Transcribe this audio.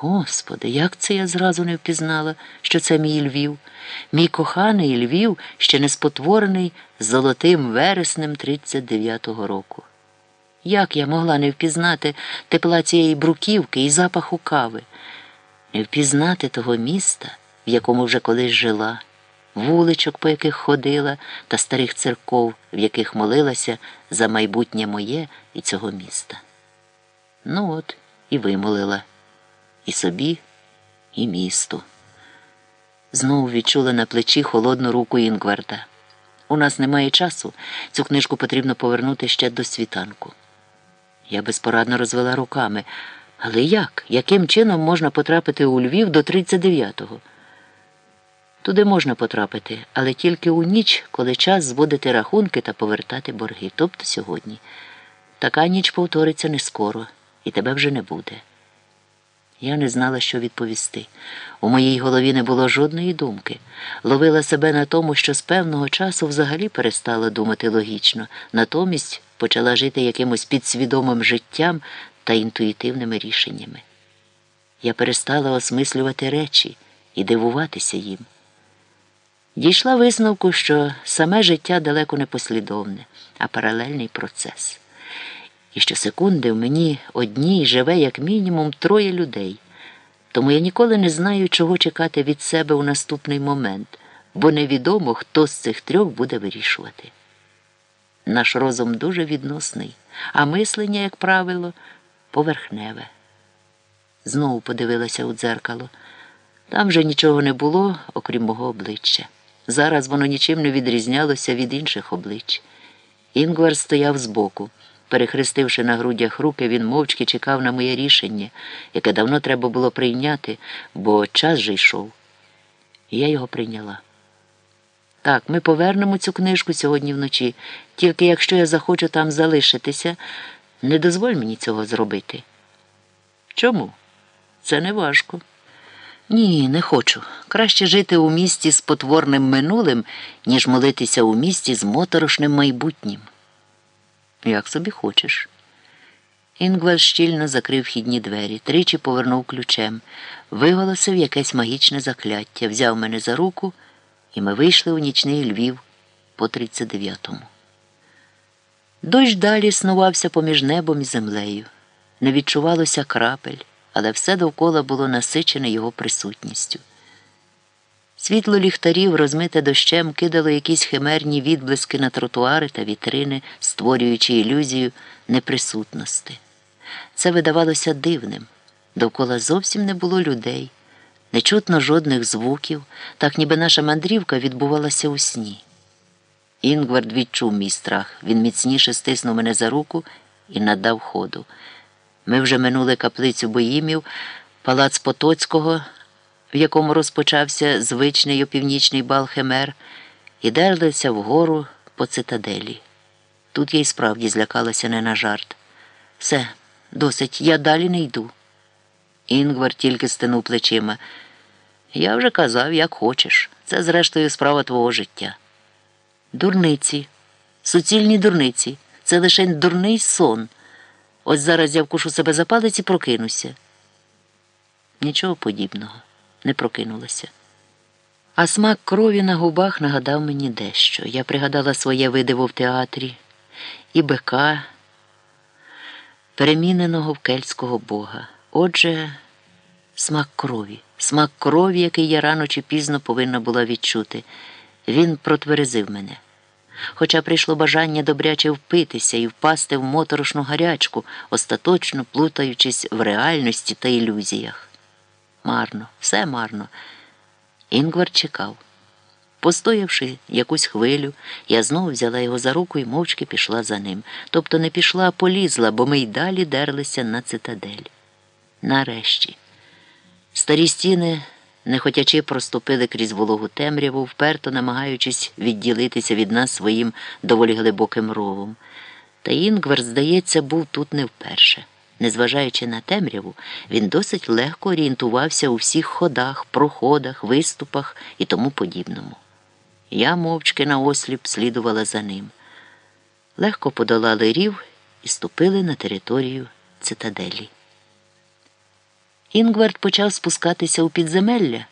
Господи, як це я зразу не впізнала, що це мій Львів, мій коханий Львів, ще не спотворений золотим вереснем 39-го року. Як я могла не впізнати тепла цієї бруківки і запаху кави, не впізнати того міста, в якому вже колись жила, вуличок, по яких ходила, та старих церков, в яких молилася за майбутнє моє і цього міста. Ну от і вимолила і собі, і місту. Знову відчула на плечі холодну руку Інгварда. У нас немає часу, цю книжку потрібно повернути ще до світанку. Я безпорадно розвела руками. Але як? Яким чином можна потрапити у Львів до 39-го? Туди можна потрапити, але тільки у ніч, коли час зводити рахунки та повертати борги, тобто сьогодні. Така ніч повториться не скоро, і тебе вже не буде. Я не знала, що відповісти. У моїй голові не було жодної думки. Ловила себе на тому, що з певного часу взагалі перестала думати логічно, натомість почала жити якимось підсвідомим життям та інтуїтивними рішеннями. Я перестала осмислювати речі і дивуватися їм. Дійшла висновку, що саме життя далеко не послідовне, а паралельний процес. І щосекунди в мені одній живе як мінімум троє людей. Тому я ніколи не знаю, чого чекати від себе у наступний момент, бо невідомо, хто з цих трьох буде вирішувати. Наш розум дуже відносний, а мислення, як правило, поверхневе. Знову подивилася у дзеркало. Там вже нічого не було, окрім мого обличчя. Зараз воно нічим не відрізнялося від інших облич. Інгвар стояв збоку. Перехрестивши на грудях руки, він мовчки чекав на моє рішення, яке давно треба було прийняти, бо час же йшов. І я його прийняла. Так, ми повернемо цю книжку сьогодні вночі, тільки якщо я захочу там залишитися, не дозволь мені цього зробити. Чому? Це не важко. Ні, не хочу. Краще жити у місті з потворним минулим, ніж молитися у місті з моторошним майбутнім. Як собі хочеш. Інгвар щільно закрив вхідні двері, тричі повернув ключем, виголосив якесь магічне закляття, взяв мене за руку, і ми вийшли у нічний Львів по 39-му. Дощ далі снувався поміж небом і землею. Не відчувалося крапель, але все довкола було насичене його присутністю. Світло ліхтарів, розмите дощем, кидало якісь химерні відблиски на тротуари та вітрини, створюючи ілюзію неприсутності. Це видавалося дивним. Довкола зовсім не було людей, не чутно жодних звуків, так ніби наша мандрівка відбувалася у сні. Інгвард відчув мій страх. Він міцніше стиснув мене за руку і надав ходу. Ми вже минули каплицю боїмів, палац Потоцького в якому розпочався звичний опівнічний бал Химер, і дерлися вгору по цитаделі. Тут я й справді злякалася не на жарт. Все, досить, я далі не йду. Інгвар тільки стинув плечима. Я вже казав, як хочеш. Це, зрештою, справа твого життя. Дурниці, суцільні дурниці. Це лише дурний сон. Ось зараз я вкушу себе за палець і прокинуся. Нічого подібного не прокинулася. А смак крові на губах нагадав мені дещо. Я пригадала своє видиво в театрі і бика, переміненого в кельтського бога. Отже, смак крові, смак крові, який я рано чи пізно повинна була відчути. Він протверезив мене. Хоча прийшло бажання добряче впитися і впасти в моторошну гарячку, остаточно плутаючись в реальності та ілюзіях. Марно, все марно. Інгвар чекав. Постоявши якусь хвилю, я знову взяла його за руку і мовчки пішла за ним. Тобто не пішла, а полізла, бо ми й далі дерлися на цитадель. Нарешті. Старі стіни, не хотячи, проступили крізь вологу темряву, вперто намагаючись відділитися від нас своїм доволі глибоким ровом. Та Інгвар, здається, був тут не вперше. Незважаючи на темряву, він досить легко орієнтувався у всіх ходах, проходах, виступах і тому подібному. Я мовчки наосліп слідувала за ним. Легко подолали рів і ступили на територію цитаделі. Інгвард почав спускатися у підземелля